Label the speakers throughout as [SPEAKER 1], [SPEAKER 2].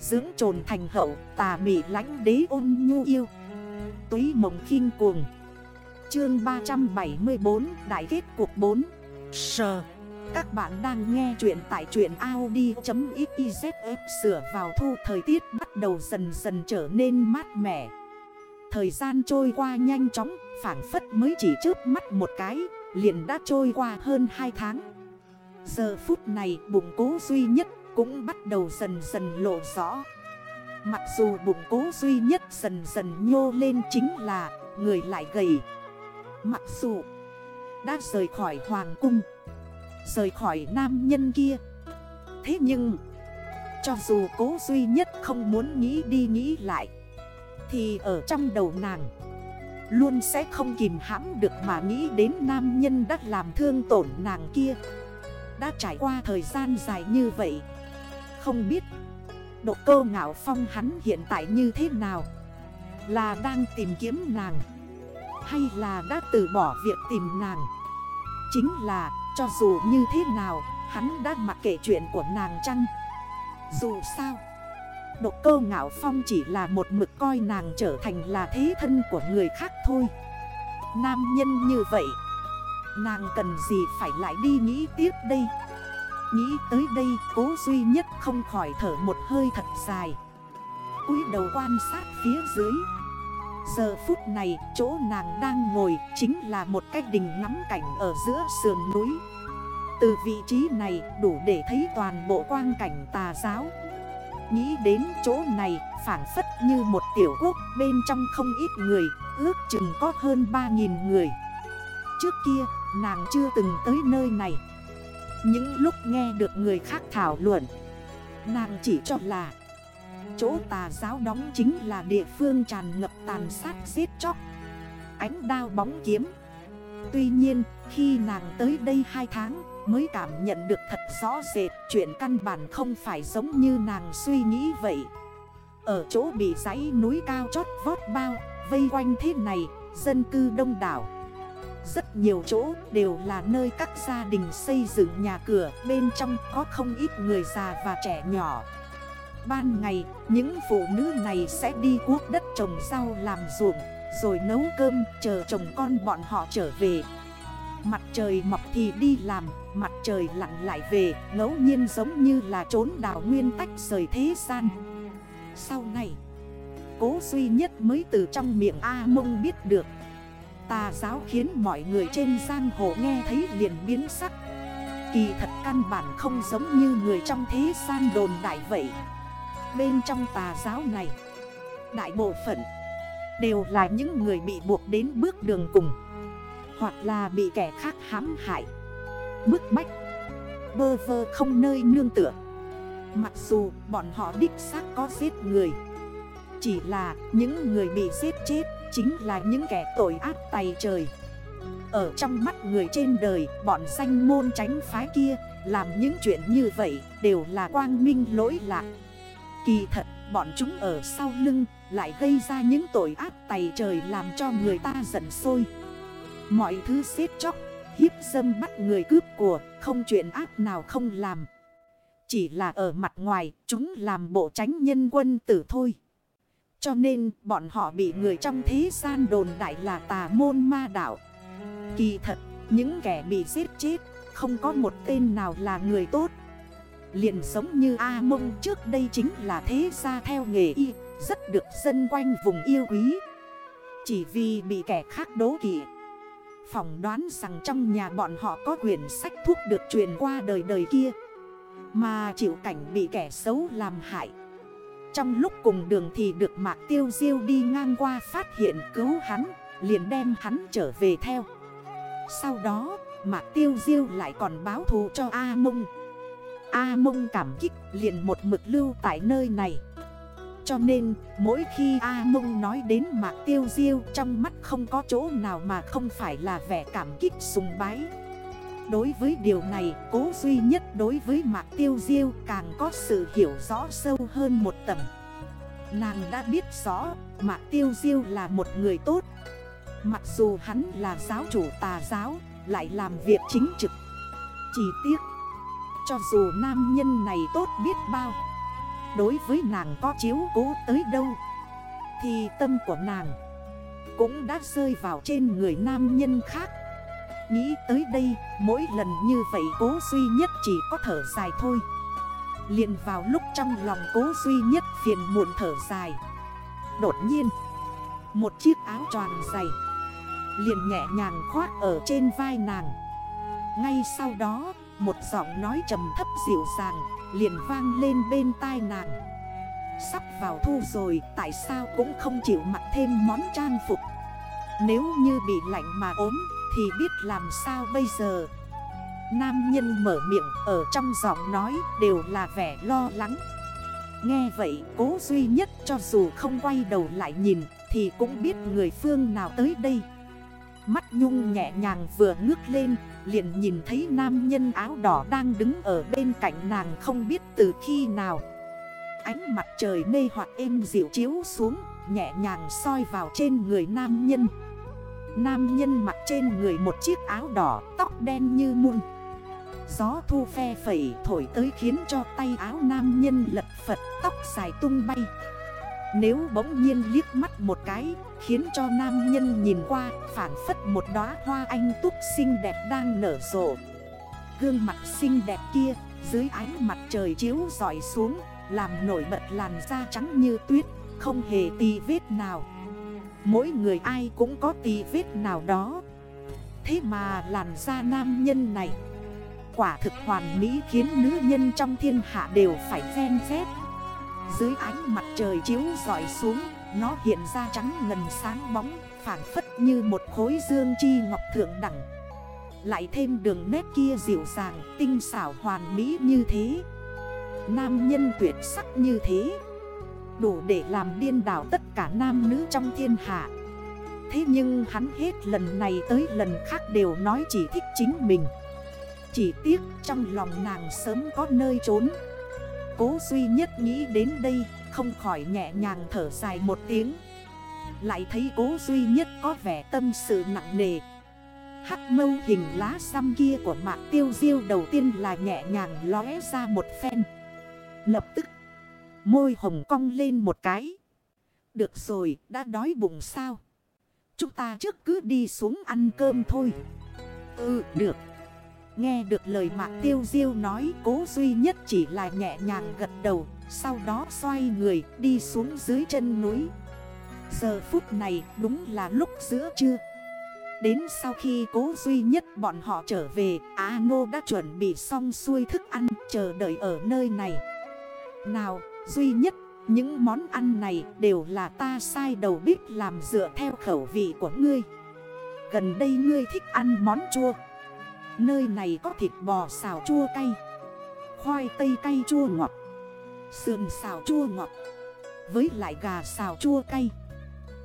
[SPEAKER 1] Dưỡng trồn thành hậu, tà mị lánh đế ôn nhu yêu. Túy mộng khinh cuồng. Chương 374 Đại kết cuộc 4 Sờ. Các bạn đang nghe chuyện tại truyện Audi.xyz sửa vào thu thời tiết bắt đầu dần dần trở nên mát mẻ. Thời gian trôi qua nhanh chóng phản phất mới chỉ trước mắt một cái, Liền đã trôi qua hơn 2 tháng. Giờ phút này, bụng cố duy nhất cũng bắt đầu dần dần lộ rõ. Mặc dù bụng cố duy nhất dần dần nhô lên chính là người lại gầy. Mặc dù đã rời khỏi hoàng cung, Rời khỏi nam nhân kia, Thế nhưng Cho dù cố duy nhất không muốn nghĩ đi nghĩ lại, Thì ở trong đầu nàng Luôn sẽ không kìm hãm được mà nghĩ đến nam nhân đã làm thương tổn nàng kia. Đã trải qua thời gian dài như vậy không biết. Độ cơ ngạo phong hắn hiện tại như thế nào? Là đang tìm kiếm nàng, Hay là đã từ bỏ việc tìm nàng? Chính là, cho dù như thế nào, Hắn đã mặc kệ chuyện của nàng chăng? Dù sao, Độ cơ ngạo phong chỉ là một mực coi nàng trở thành là thế thân của người khác thôi. Nam nhân như vậy, Nàng cần gì phải lại đi nghĩ tiếp đây? Nghĩ tới đây, cố duy nhất không khỏi thở một hơi thật dài. Cúi đầu quan sát phía dưới. Giờ phút này, chỗ nàng đang ngồi chính là một cái đình ngắm cảnh ở giữa sườn núi. Từ vị trí này đủ để thấy toàn bộ quang cảnh tà giáo. Nghĩ đến chỗ này phản phất như một tiểu quốc, bên trong không ít người, Ước chừng có hơn 3.000 người. Trước kia, nàng chưa từng tới nơi này những lúc nghe được người khác thảo luận, Nàng chỉ cho là Chỗ tà giáo đóng chính là địa phương tràn ngập tàn sát giết chóc, Ánh đao bóng kiếm. Tuy nhiên, khi nàng tới đây 2 tháng Mới cảm nhận được thật rõ rệt Chuyện căn bản không phải giống như nàng suy nghĩ vậy. Ở chỗ bị dãy núi cao chót vót bao Vây quanh thế này, Dân cư đông đảo rất nhiều chỗ đều là nơi các gia đình xây dựng nhà cửa Bên trong có không ít người già và trẻ nhỏ. Ban ngày, những phụ nữ này sẽ đi cuốc đất trồng rau làm ruộng Rồi nấu cơm chờ chồng con bọn họ trở về. Mặt trời mọc thì đi làm, mặt trời lặn lại về ngẫu nhiên giống như là trốn đảo nguyên tách rời thế gian. Sau này, cố duy nhất mới từ trong miệng A mông biết được Tà giáo khiến mọi người trên giang hồ nghe thấy liền biến sắc. Kỳ thật căn bản không giống như người trong thế gian đồn đại vậy. Bên trong tà giáo này, Đại bộ phận Đều là những người bị buộc đến bước đường cùng, Hoặc là bị kẻ khác hãm hại. Bức bách, Bơ vơ không nơi nương tựa. Mặc dù bọn họ đích xác có giết người, Chỉ là những người bị giết chết Chính là những kẻ tội ác tay trời. Ở trong mắt người trên đời, Bọn danh môn tránh phái kia, Làm những chuyện như vậy Đều là quang minh lỗi lạc. Kỳ thật, bọn chúng ở sau lưng Lại gây ra những tội ác tay trời Làm cho người ta giận sôi. Mọi thứ xếp chóc Hiếp dâm bắt người cướp của, Không chuyện ác nào không làm. Chỉ là ở mặt ngoài, Chúng làm bộ tránh nhân quân tử thôi cho nên bọn họ bị người trong thế gian đồn đại là tà môn ma đạo. Kỳ thật, những kẻ bị giết chết không có một tên nào là người tốt. Liền giống như A Mông trước đây chính là thế gia theo nghề y Rất được dân quanh vùng yêu quý. Chỉ vì bị kẻ khác đố kỵ Phỏng đoán rằng trong nhà bọn họ có quyển sách thuốc được truyền qua đời đời kia Mà chịu cảnh bị kẻ xấu làm hại trong lúc cùng đường thì được Mạc Tiêu Diêu đi ngang qua phát hiện cứu hắn, Liền đem hắn trở về theo. Sau đó, Mạc Tiêu Diêu lại còn báo thù cho A Mông. A Mông cảm kích, liền một mực lưu tại nơi này. Cho nên, mỗi khi A Mông nói đến Mạc Tiêu Diêu, Trong mắt không có chỗ nào mà không phải là vẻ cảm kích sùng bái. Đối với điều này, cố duy nhất đối với Mạc Tiêu Diêu càng có sự hiểu rõ sâu hơn một tầng. Nàng đã biết rõ, Mạc Tiêu Diêu là một người tốt. Mặc dù hắn là giáo chủ tà giáo, lại làm việc chính trực. Chỉ tiếc, cho dù nam nhân này tốt biết bao, đối với nàng có chiếu cố tới đâu Thì tâm của nàng cũng đã rơi vào trên người nam nhân khác Nghĩ tới đây, mỗi lần như vậy cố duy nhất chỉ có thở dài thôi. Liền vào lúc trong lòng cố duy nhất phiền muộn thở dài. Đột nhiên, Một chiếc áo tròn dày Liền nhẹ nhàng khoát ở trên vai nàng. Ngay sau đó, Một giọng nói trầm thấp dịu dàng Liền vang lên bên tai nàng. Sắp vào thu rồi, Tại sao cũng không chịu mặc thêm món trang phục? Nếu như bị lạnh mà ốm thì biết làm sao bây giờ? Nam nhân mở miệng ở trong giọng nói đều là vẻ lo lắng. Nghe vậy, cố duy nhất cho dù không quay đầu lại nhìn Thì cũng biết người phương nào tới đây. Mắt nhung nhẹ nhàng vừa ngước lên, Liền nhìn thấy nam nhân áo đỏ đang đứng ở bên cạnh nàng không biết từ khi nào. Ánh mặt trời mê hoặc êm dịu chiếu xuống, Nhẹ nhàng soi vào trên người nam nhân. Nam nhân mặc trên người một chiếc áo đỏ Tóc đen như muôn. Gió thu phe phẩy thổi tới khiến cho tay áo nam nhân lật phật, tóc dài tung bay. Nếu bỗng nhiên liếc mắt một cái, Khiến cho nam nhân nhìn qua phản phất một đóa hoa anh túc xinh đẹp đang nở rộ. Gương mặt xinh đẹp kia, dưới ánh mặt trời chiếu dọi xuống, Làm nổi bật làn da trắng như tuyết, Không hề tì vết nào. Mỗi người ai cũng có tì vết nào đó. Thế mà làn da nam nhân này, Quả thực hoàn mỹ khiến nữ nhân trong thiên hạ đều phải ghen ghét. Dưới ánh mặt trời chiếu dọi xuống, Nó hiện ra trắng ngần sáng bóng Phản phất như một khối dương chi ngọc thượng đẳng. Lại thêm đường nét kia dịu dàng, Tinh xảo hoàn mỹ như thế. Nam nhân tuyệt sắc như thế. Đủ để làm điên đảo tất cả nam nữ trong thiên hạ. Thế nhưng hắn hết lần này tới lần khác đều nói chỉ thích chính mình. Chỉ tiếc trong lòng nàng sớm có nơi trốn. Cố duy nhất nghĩ đến đây, Không khỏi nhẹ nhàng thở dài một tiếng. Lại thấy cố duy nhất có vẻ tâm sự nặng nề. Hắc mâu hình lá xăm kia của mạng tiêu diêu đầu tiên là nhẹ nhàng lóe ra một phen. Lập tức Môi hồng cong lên một cái. Được rồi, đã đói bụng sao? Chúng ta trước cứ đi xuống ăn cơm thôi. Ừ được. Nghe được lời mạc tiêu diêu nói, cố duy nhất chỉ là nhẹ nhàng gật đầu, Sau đó xoay người, đi xuống dưới chân núi. Giờ phút này, đúng là lúc giữa trưa. Đến sau khi cố duy nhất bọn họ trở về Á Nô đã chuẩn bị xong xuôi thức ăn, chờ đợi ở nơi này. Nào duy nhất. Những món ăn này đều là ta sai đầu bếp làm dựa theo khẩu vị của ngươi. Gần đây ngươi thích ăn món chua. Nơi này có thịt bò xào chua cay, Khoai tây cay chua ngọt, Sườn xào chua ngọt, Với lại gà xào chua cay.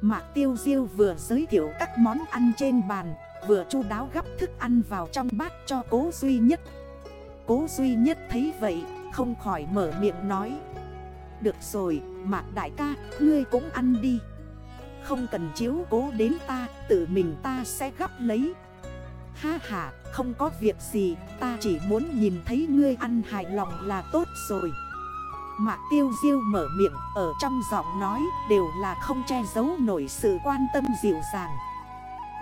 [SPEAKER 1] Mạc Tiêu Diêu vừa giới thiệu các món ăn trên bàn, Vừa chu đáo gắp thức ăn vào trong bát cho cố duy nhất. Cố duy nhất thấy vậy, Không khỏi mở miệng nói được rồi Mạc Đại ca Ngươi cũng ăn đi Không cần chiếu cố đến ta Tự mình ta sẽ gắp lấy Ha ha, không có việc gì, ta chỉ muốn nhìn thấy ngươi ăn hài lòng là tốt rồi. Mạc tiêu diêu mở miệng, ở trong giọng nói đều là không che giấu nổi sự quan tâm dịu dàng.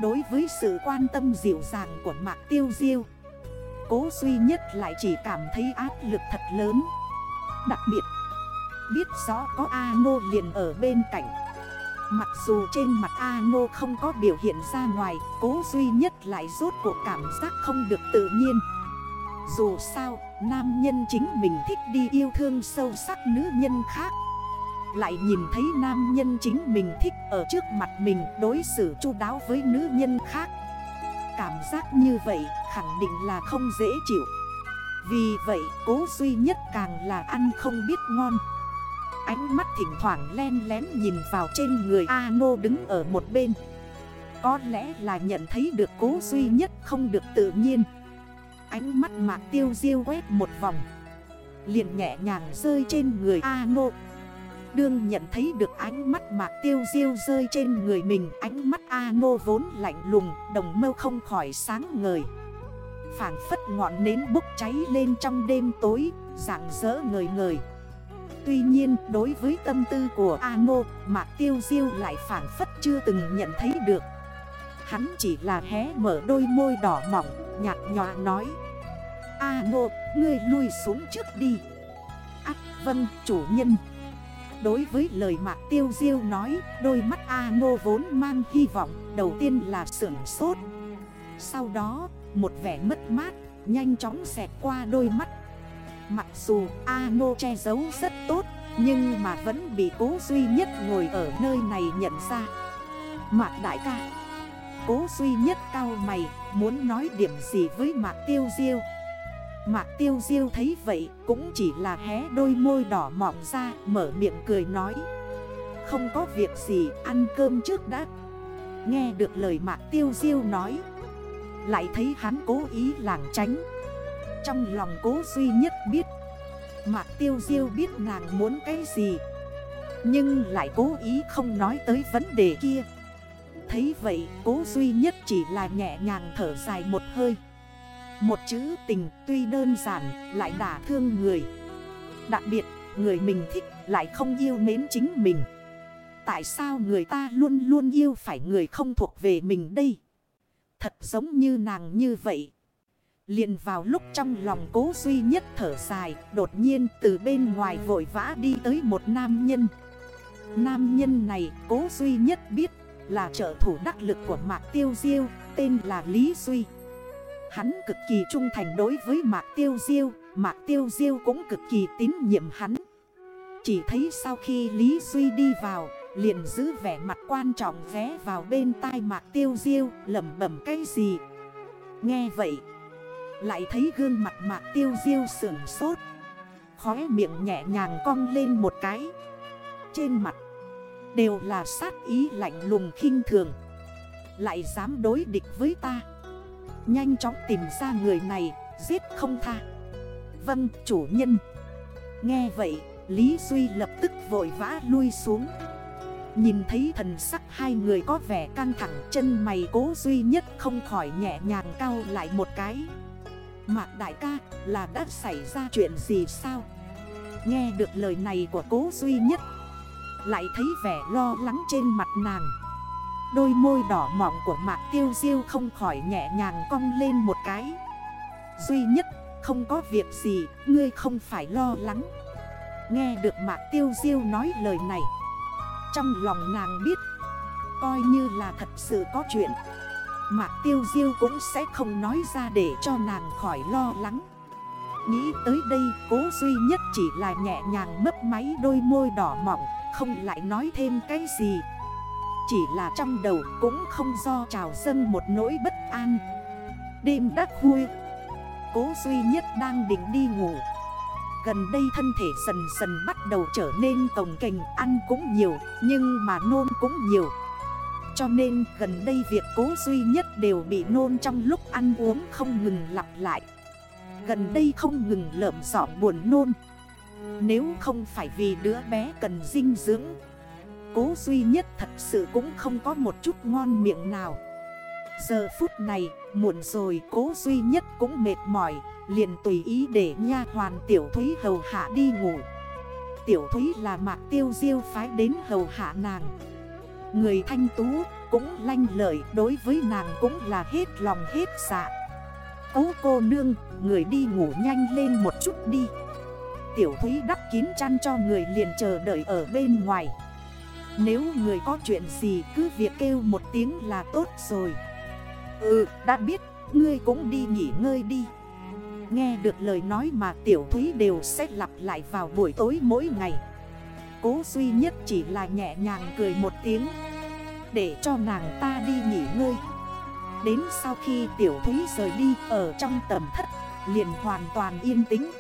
[SPEAKER 1] Đối với sự quan tâm dịu dàng của Mạc tiêu diêu, cố duy nhất lại chỉ cảm thấy áp lực thật lớn. Đặc biệt, biết rõ có A Nô liền ở bên cạnh. Mặc dù trên mặt Ano không có biểu hiện ra ngoài Cố duy nhất lại rốt cuộc cảm giác không được tự nhiên. Dù sao, nam nhân chính mình thích đi yêu thương sâu sắc nữ nhân khác. Lại nhìn thấy nam nhân chính mình thích ở trước mặt mình đối xử chu đáo với nữ nhân khác. Cảm giác như vậy khẳng định là không dễ chịu. Vì vậy cố duy nhất càng là ăn không biết ngon. Ánh mắt thỉnh thoảng len lén nhìn vào trên người A-nô đứng ở một bên. Có lẽ là nhận thấy được cố duy nhất không được tự nhiên. Ánh mắt mạc tiêu diêu quét một vòng. Liền nhẹ nhàng rơi trên người A-nô. Đương nhận thấy được ánh mắt mạc tiêu diêu rơi trên người mình, Ánh mắt A-nô vốn lạnh lùng, Đồng mâu không khỏi sáng ngời. Phản phất ngọn nến bốc cháy lên trong đêm tối, Dạng dỡ ngời ngời. Tuy nhiên, đối với tâm tư của A Ngô Mạc Tiêu Diêu lại phản phất chưa từng nhận thấy được. Hắn chỉ là hé mở đôi môi đỏ mỏng Nhạt nhòa nói. A Ngô ngươi lui xuống trước đi. Ác vâng chủ nhân. Đối với lời Mạc Tiêu Diêu nói, Đôi mắt A Ngô vốn mang hy vọng, Đầu tiên là sưởng sốt. Sau đó, một vẻ mất mát, Nhanh chóng xẹt qua đôi mắt. Mặc dù Ano che giấu rất tốt, Nhưng mà vẫn bị cố duy nhất ngồi ở nơi này nhận ra. Mạc đại ca, Cố duy nhất cao mày, Muốn nói điểm gì với Mạc Tiêu Diêu? Mạc Tiêu Diêu thấy vậy Cũng chỉ là hé đôi môi đỏ mọng ra, Mở miệng cười nói. Không có việc gì, ăn cơm trước đã. Nghe được lời Mạc Tiêu Diêu nói, Lại thấy hắn cố ý làng tránh. Trong lòng cố duy nhất biết. Mạc Tiêu Diêu biết nàng muốn cái gì. Nhưng lại cố ý không nói tới vấn đề kia. Thấy vậy, cố duy nhất chỉ là nhẹ nhàng thở dài một hơi. Một chữ tình tuy đơn giản, lại đả thương người. Đặc biệt, người mình thích lại không yêu mến chính mình. Tại sao người ta luôn luôn yêu phải người không thuộc về mình đây? Thật giống như nàng như vậy liền vào lúc trong lòng cố duy nhất thở dài, Đột nhiên từ bên ngoài vội vã đi tới một nam nhân. Nam nhân này cố duy nhất biết là trợ thủ đắc lực của Mạc Tiêu Diêu, Tên là Lý Duy. Hắn cực kỳ trung thành đối với Mạc Tiêu Diêu, Mạc Tiêu Diêu cũng cực kỳ tín nhiệm hắn. Chỉ thấy sau khi Lý Duy đi vào, Liền giữ vẻ mặt quan trọng ghé vào bên tai Mạc Tiêu Diêu, lẩm bẩm cái gì? Nghe vậy lại thấy gương mặt mạc tiêu diêu sườn sốt. Khóe miệng nhẹ nhàng cong lên một cái. Trên mặt, Đều là sát ý lạnh lùng khinh thường. Lại dám đối địch với ta. Nhanh chóng tìm ra người này, Giết không tha. Vâng chủ nhân. Nghe vậy, Lý Duy lập tức vội vã lui xuống. Nhìn thấy thần sắc hai người có vẻ căng thẳng, Chân mày cố duy nhất không khỏi nhẹ nhàng cao lại một cái. Mạc đại ca, là đã xảy ra chuyện gì sao? Nghe được lời này của cố duy nhất, Lại thấy vẻ lo lắng trên mặt nàng. Đôi môi đỏ mỏng của mạc tiêu diêu không khỏi nhẹ nhàng cong lên một cái. Duy nhất, không có việc gì, Ngươi không phải lo lắng. Nghe được mạc tiêu diêu nói lời này, Trong lòng nàng biết, Coi như là thật sự có chuyện. Mạc tiêu diêu cũng sẽ không nói ra để cho nàng khỏi lo lắng. Nghĩ tới đây cố duy nhất chỉ là nhẹ nhàng mấp máy đôi môi đỏ mỏng Không lại nói thêm cái gì. Chỉ là trong đầu cũng không do trào dâng một nỗi bất an. Đêm đắt vui, Cố duy nhất đang định đi ngủ. Gần đây thân thể dần dần bắt đầu trở nên cồng kềnh Ăn cũng nhiều nhưng mà nôn cũng nhiều cho nên gần đây việc cố duy nhất đều bị nôn trong lúc ăn uống không ngừng lặp lại. Gần đây không ngừng lợm giỏ buồn nôn. Nếu không phải vì đứa bé cần dinh dưỡng, Cố duy nhất thật sự cũng không có một chút ngon miệng nào. Giờ phút này, muộn rồi, cố duy nhất cũng mệt mỏi, Liền tùy ý để nha hoàn tiểu thúy hầu hạ đi ngủ. Tiểu thúy là mạc tiêu diêu phái đến hầu hạ nàng. Người thanh tú cũng lanh lợi đối với nàng cũng là hết lòng hết dạ. Cố cô nương, người đi ngủ nhanh lên một chút đi. Tiểu Thúy đắp kín chăn cho người liền chờ đợi ở bên ngoài. Nếu người có chuyện gì cứ việc kêu một tiếng là tốt rồi. Ừ, đã biết, ngươi cũng đi nghỉ ngơi đi. Nghe được lời nói mà Tiểu Thúy đều sẽ lặp lại vào buổi tối mỗi ngày. Cố duy nhất chỉ là nhẹ nhàng cười một tiếng. Để cho nàng ta đi nghỉ ngơi. Đến sau khi tiểu thúy rời đi ở trong tầm thất, liền hoàn toàn yên tĩnh.